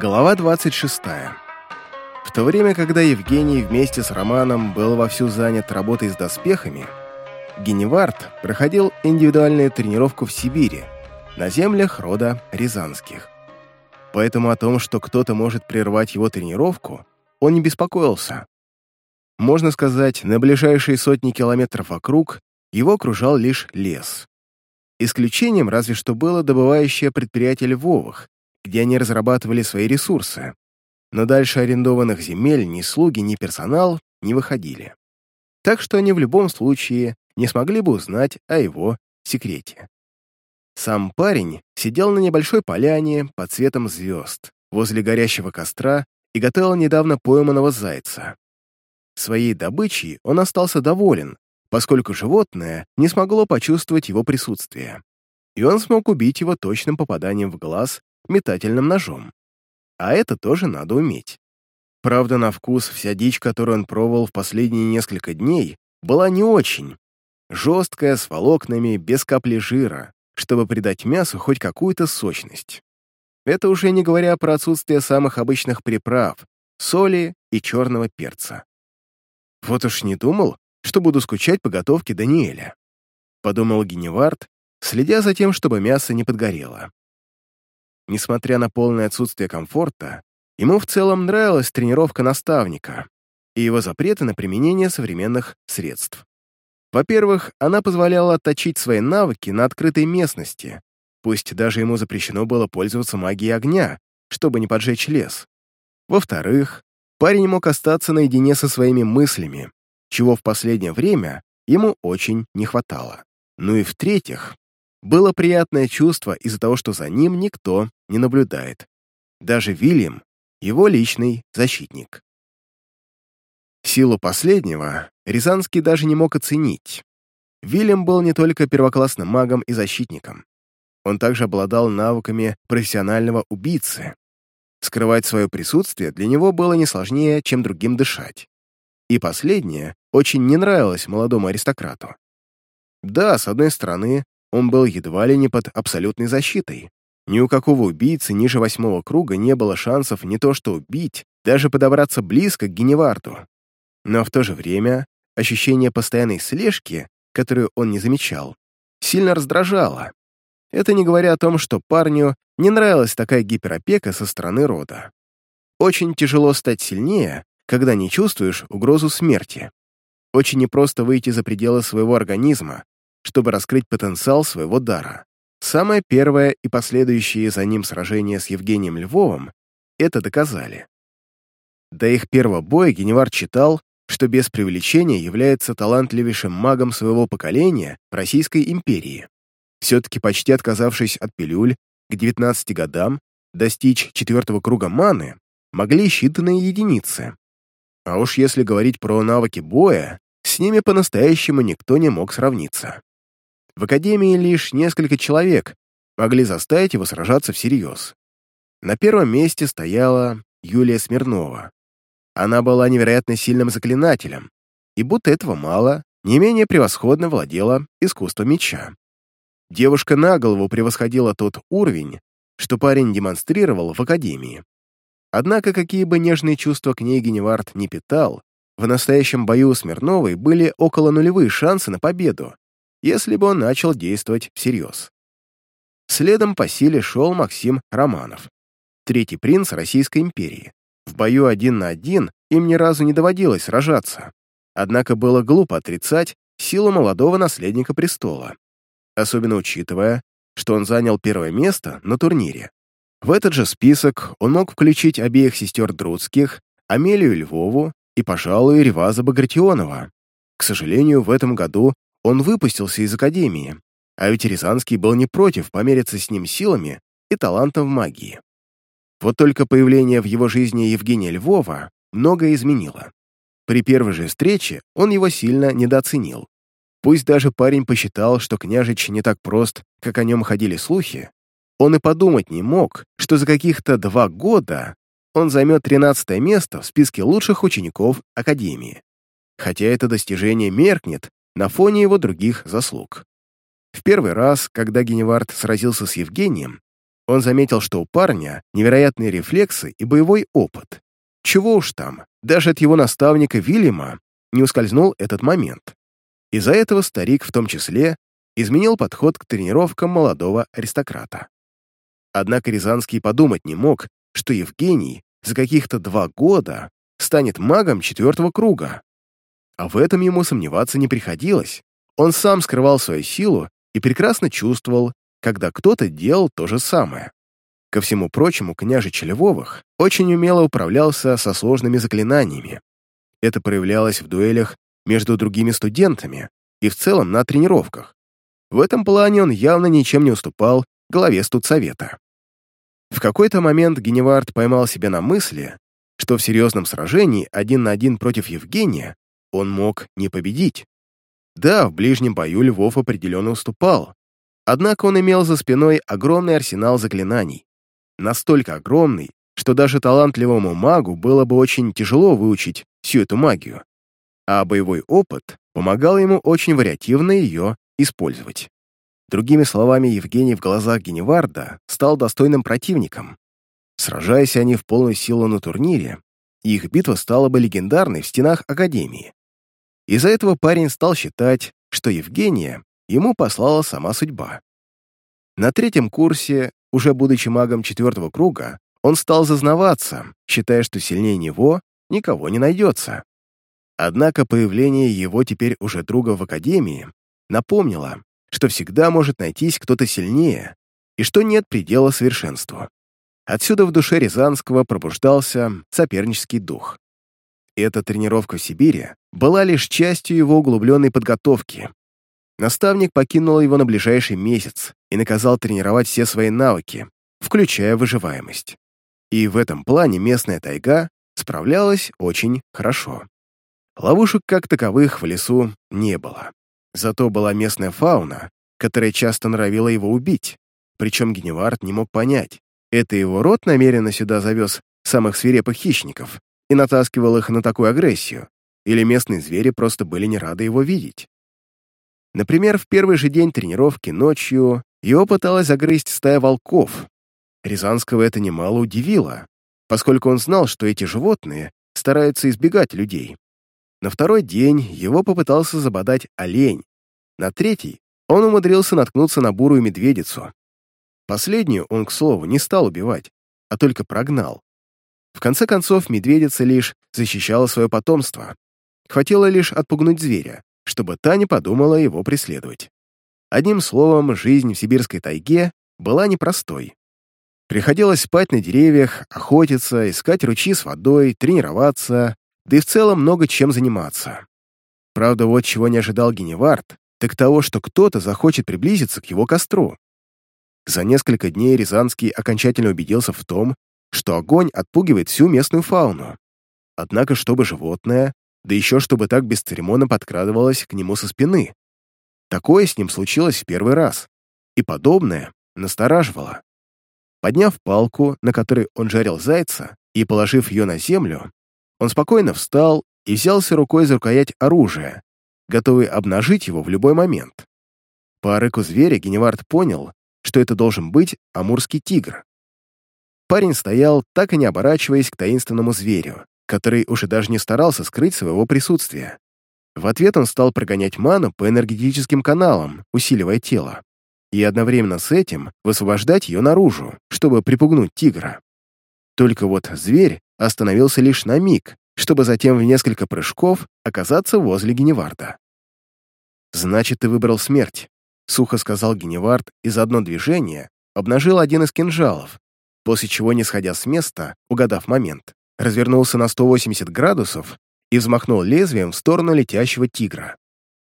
Глава 26. В то время, когда Евгений вместе с Романом был вовсю занят работой с доспехами, Геневард проходил индивидуальную тренировку в Сибири, на землях рода Рязанских. Поэтому о том, что кто-то может прервать его тренировку, он не беспокоился. Можно сказать, на ближайшие сотни километров вокруг его окружал лишь лес. Исключением разве что было добывающее предприятие Львовых, где они разрабатывали свои ресурсы, но дальше арендованных земель ни слуги, ни персонал не выходили. Так что они в любом случае не смогли бы узнать о его секрете. Сам парень сидел на небольшой поляне под цветом звезд возле горящего костра и готовил недавно пойманного зайца. Своей добычей он остался доволен, поскольку животное не смогло почувствовать его присутствие, и он смог убить его точным попаданием в глаз метательным ножом. А это тоже надо уметь. Правда, на вкус вся дичь, которую он пробовал в последние несколько дней, была не очень. Жесткая, с волокнами, без капли жира, чтобы придать мясу хоть какую-то сочность. Это уже не говоря про отсутствие самых обычных приправ, соли и черного перца. Вот уж не думал, что буду скучать по готовке Даниэля. Подумал Геневард, следя за тем, чтобы мясо не подгорело. Несмотря на полное отсутствие комфорта, ему в целом нравилась тренировка наставника и его запреты на применение современных средств. Во-первых, она позволяла отточить свои навыки на открытой местности, пусть даже ему запрещено было пользоваться магией огня, чтобы не поджечь лес. Во-вторых, парень мог остаться наедине со своими мыслями, чего в последнее время ему очень не хватало. Ну и в-третьих, было приятное чувство из-за того, что за ним никто не наблюдает. Даже Вильям, его личный защитник. Силу последнего Рязанский даже не мог оценить. Вильям был не только первоклассным магом и защитником. Он также обладал навыками профессионального убийцы. Скрывать свое присутствие для него было не сложнее, чем другим дышать. И последнее очень не нравилось молодому аристократу. Да, с одной стороны, он был едва ли не под абсолютной защитой. Ни у какого убийцы ниже восьмого круга не было шансов не то что убить, даже подобраться близко к Геневарту. Но в то же время ощущение постоянной слежки, которую он не замечал, сильно раздражало. Это не говоря о том, что парню не нравилась такая гиперопека со стороны рода. Очень тяжело стать сильнее, когда не чувствуешь угрозу смерти. Очень непросто выйти за пределы своего организма, чтобы раскрыть потенциал своего дара. Самое первое и последующие за ним сражения с Евгением Львовым это доказали. До их первого боя Геневар читал, что без преувеличения является талантливейшим магом своего поколения в Российской империи. Все-таки почти отказавшись от пилюль, к 19 годам достичь четвертого круга маны могли считанные единицы. А уж если говорить про навыки боя, с ними по-настоящему никто не мог сравниться. В Академии лишь несколько человек могли заставить его сражаться всерьез. На первом месте стояла Юлия Смирнова. Она была невероятно сильным заклинателем, и будто этого мало, не менее превосходно владела искусством меча. Девушка на голову превосходила тот уровень, что парень демонстрировал в Академии. Однако, какие бы нежные чувства к ней Геневард не питал, в настоящем бою у Смирновой были около нулевые шансы на победу, если бы он начал действовать всерьез. Следом по силе шел Максим Романов, третий принц Российской империи. В бою один на один им ни разу не доводилось сражаться, однако было глупо отрицать силу молодого наследника престола, особенно учитывая, что он занял первое место на турнире. В этот же список он мог включить обеих сестер Друцких, Амелию Львову и, пожалуй, Реваза Багратионова. К сожалению, в этом году он выпустился из академии, а ведь Рязанский был не против помериться с ним силами и талантом в магии. Вот только появление в его жизни Евгения Львова многое изменило. При первой же встрече он его сильно недооценил. Пусть даже парень посчитал, что княжич не так прост, как о нем ходили слухи, он и подумать не мог, что за каких-то два года он займет 13 место в списке лучших учеников Академии. Хотя это достижение меркнет на фоне его других заслуг. В первый раз, когда Геневард сразился с Евгением, Он заметил, что у парня невероятные рефлексы и боевой опыт. Чего уж там, даже от его наставника Вильяма не ускользнул этот момент. Из-за этого старик в том числе изменил подход к тренировкам молодого аристократа. Однако Рязанский подумать не мог, что Евгений за каких-то два года станет магом четвертого круга. А в этом ему сомневаться не приходилось. Он сам скрывал свою силу и прекрасно чувствовал, когда кто-то делал то же самое. Ко всему прочему, княжич Львовых очень умело управлялся со сложными заклинаниями. Это проявлялось в дуэлях между другими студентами и в целом на тренировках. В этом плане он явно ничем не уступал главе студсовета. В какой-то момент Геневард поймал себя на мысли, что в серьезном сражении один на один против Евгения он мог не победить. Да, в ближнем бою Львов определенно уступал, однако он имел за спиной огромный арсенал заклинаний. Настолько огромный, что даже талантливому магу было бы очень тяжело выучить всю эту магию, а боевой опыт помогал ему очень вариативно ее использовать. Другими словами, Евгений в глазах Геневарда стал достойным противником. Сражаясь они в полную силу на турнире, их битва стала бы легендарной в стенах Академии. Из-за этого парень стал считать, что Евгения ему послала сама судьба. На третьем курсе, уже будучи магом четвертого круга, он стал зазнаваться, считая, что сильнее него никого не найдется. Однако появление его теперь уже друга в Академии напомнило, что всегда может найтись кто-то сильнее и что нет предела совершенству. Отсюда в душе Рязанского пробуждался сопернический дух. Эта тренировка в Сибири была лишь частью его углубленной подготовки. Наставник покинул его на ближайший месяц и наказал тренировать все свои навыки, включая выживаемость. И в этом плане местная тайга справлялась очень хорошо. Ловушек как таковых в лесу не было. Зато была местная фауна, которая часто норовила его убить. Причем Геневард не мог понять, это его род намеренно сюда завез самых свирепых хищников и натаскивал их на такую агрессию, или местные звери просто были не рады его видеть. Например, в первый же день тренировки ночью его пыталась загрызть стая волков. Рязанского это немало удивило, поскольку он знал, что эти животные стараются избегать людей, на второй день его попытался забодать олень. На третий он умудрился наткнуться на бурую медведицу. Последнюю он, к слову, не стал убивать, а только прогнал. В конце концов, медведица лишь защищала свое потомство. Хватило лишь отпугнуть зверя, чтобы та не подумала его преследовать. Одним словом, жизнь в сибирской тайге была непростой. Приходилось спать на деревьях, охотиться, искать ручьи с водой, тренироваться, да и в целом много чем заниматься. Правда, вот чего не ожидал Геневард, так того, что кто-то захочет приблизиться к его костру. За несколько дней Рязанский окончательно убедился в том, что огонь отпугивает всю местную фауну. Однако, чтобы животное, да еще чтобы так бесцеремонно подкрадывалось к нему со спины. Такое с ним случилось в первый раз, и подобное настораживало. Подняв палку, на которой он жарил зайца, и положив ее на землю, он спокойно встал и взялся рукой за рукоять оружия, готовый обнажить его в любой момент. По рыку зверя Геневард понял, что это должен быть амурский тигр. Парень стоял, так и не оборачиваясь к таинственному зверю, который уже даже не старался скрыть своего присутствия. В ответ он стал прогонять ману по энергетическим каналам, усиливая тело, и одновременно с этим высвобождать ее наружу, чтобы припугнуть тигра. Только вот зверь остановился лишь на миг, чтобы затем в несколько прыжков оказаться возле Геневарда. «Значит, ты выбрал смерть», — сухо сказал Геневард и за одно движение обнажил один из кинжалов, после чего, не сходя с места, угадав момент, развернулся на 180 градусов и взмахнул лезвием в сторону летящего тигра.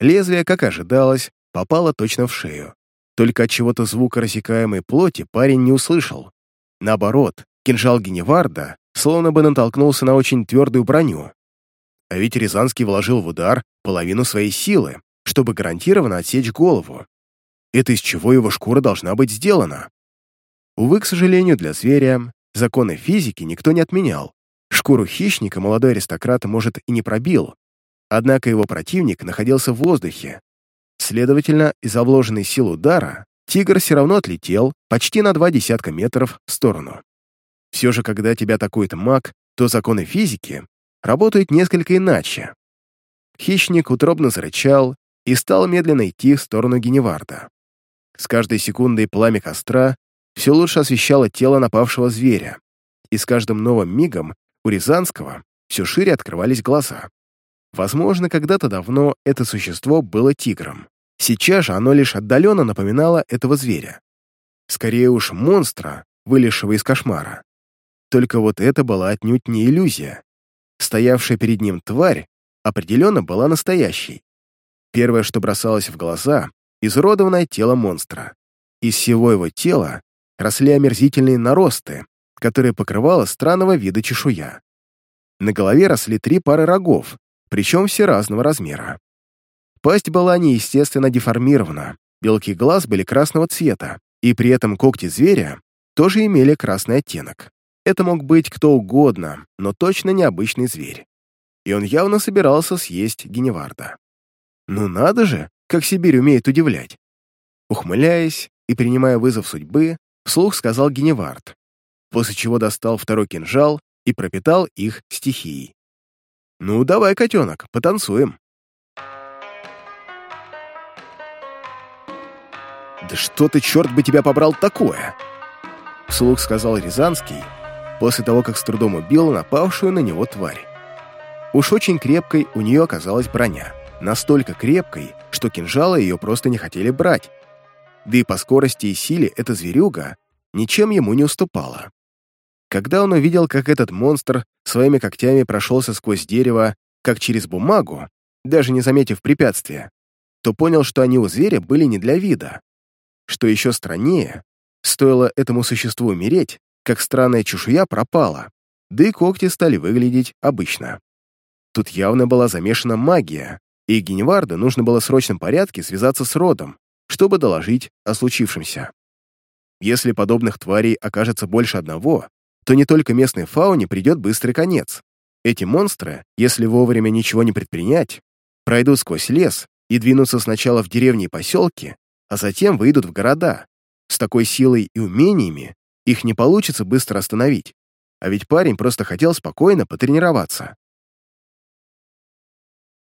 Лезвие, как ожидалось, попало точно в шею. Только от чего-то звука рассекаемой плоти парень не услышал. Наоборот, кинжал Геневарда словно бы натолкнулся на очень твердую броню. А ведь Рязанский вложил в удар половину своей силы, чтобы гарантированно отсечь голову. Это из чего его шкура должна быть сделана. Увы, к сожалению, для зверя законы физики никто не отменял. Шкуру хищника молодой аристократ, может, и не пробил, однако его противник находился в воздухе. Следовательно, из-за вложенной силы удара тигр все равно отлетел почти на два десятка метров в сторону. Все же, когда тебя атакует маг, то законы физики работают несколько иначе. Хищник утробно зарычал и стал медленно идти в сторону Геневарда. С каждой секундой пламя костра все лучше освещало тело напавшего зверя, и с каждым новым мигом у Рязанского все шире открывались глаза. Возможно, когда-то давно это существо было тигром. Сейчас же оно лишь отдаленно напоминало этого зверя. Скорее уж монстра, вылезшего из кошмара. Только вот это была отнюдь не иллюзия. Стоявшая перед ним тварь определенно была настоящей. Первое, что бросалось в глаза — изуродованное тело монстра. Из всего его тела росли омерзительные наросты, которые покрывала странного вида чешуя. На голове росли три пары рогов, причем все разного размера. Пасть была неестественно деформирована, белки глаз были красного цвета, и при этом когти зверя тоже имели красный оттенок. Это мог быть кто угодно, но точно необычный зверь. И он явно собирался съесть Геневарда. Ну надо же, как Сибирь умеет удивлять. Ухмыляясь и принимая вызов судьбы, вслух сказал Геневард, после чего достал второй кинжал и пропитал их стихией. «Ну, давай, котенок, потанцуем». «Да что ты, черт бы тебя побрал, такое?» Вслух сказал Рязанский, после того, как с трудом убил напавшую на него тварь. Уж очень крепкой у нее оказалась броня. Настолько крепкой, что кинжалы ее просто не хотели брать. Да и по скорости и силе эта зверюга ничем ему не уступала. Когда он увидел, как этот монстр своими когтями прошелся сквозь дерево, как через бумагу, даже не заметив препятствия, то понял, что они у зверя были не для вида. Что еще страннее, стоило этому существу умереть, как странная чешуя пропала, да и когти стали выглядеть обычно. Тут явно была замешана магия, и Геневарду нужно было в срочном порядке связаться с родом, чтобы доложить о случившемся. Если подобных тварей окажется больше одного, то не только местной фауне придет быстрый конец. Эти монстры, если вовремя ничего не предпринять, пройдут сквозь лес и двинутся сначала в деревни и поселки, а затем выйдут в города. С такой силой и умениями их не получится быстро остановить. А ведь парень просто хотел спокойно потренироваться.